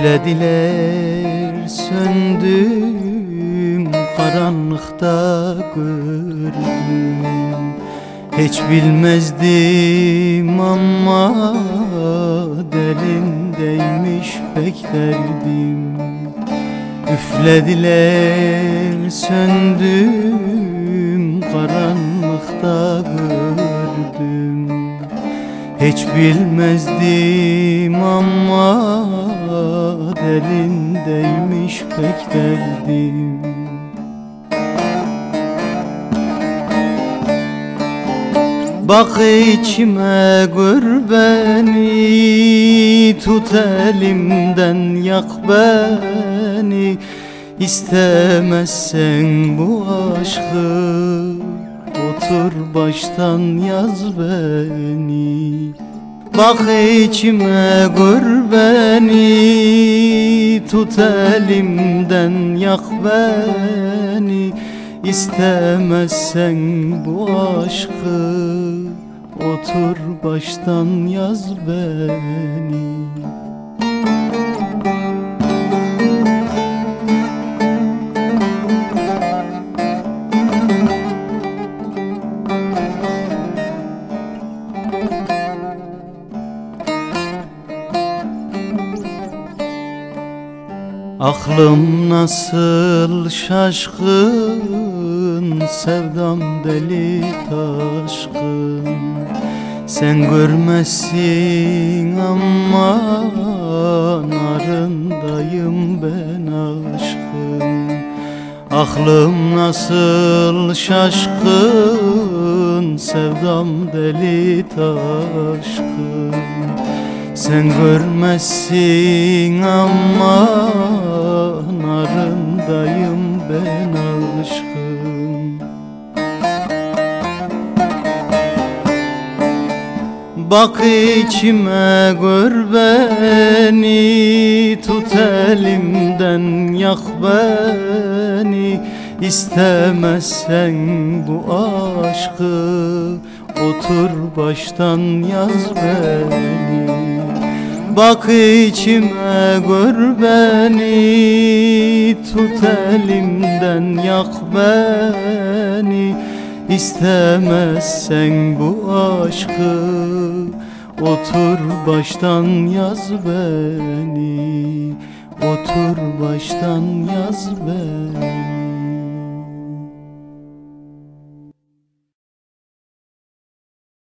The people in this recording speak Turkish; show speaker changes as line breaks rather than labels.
Üflediler söndüm karanlıkta gördüm. Hiç bilmezdim ama derindeymiş pek derdim. Üflediler söndüm karanlıkta gördüm. Hiç bilmezdim ama derindeymiş pek derdim. Bak içime gör beni Tut elimden yak beni. İstemezsen bu aşkı Otur baştan yaz beni Bak içime gör beni Tut elimden yak beni. İstemezsen bu aşkı Otur baştan yaz beni Aklım nasıl şaşkın Sevdam deli taşkın. Sen görmezsin ama Narındayım ben aşkın. Aklım nasıl şaşkın Sevdam deli taşkın sen görmezsin ama narındayım ben aşkım Bak içime gör beni Tut elimden yak beni. İstemezsen bu aşkı Otur baştan yaz beni Bak içime gör beni Tut elimden yak beni. İstemezsen bu aşkı Otur baştan yaz beni. Otur baştan yaz beni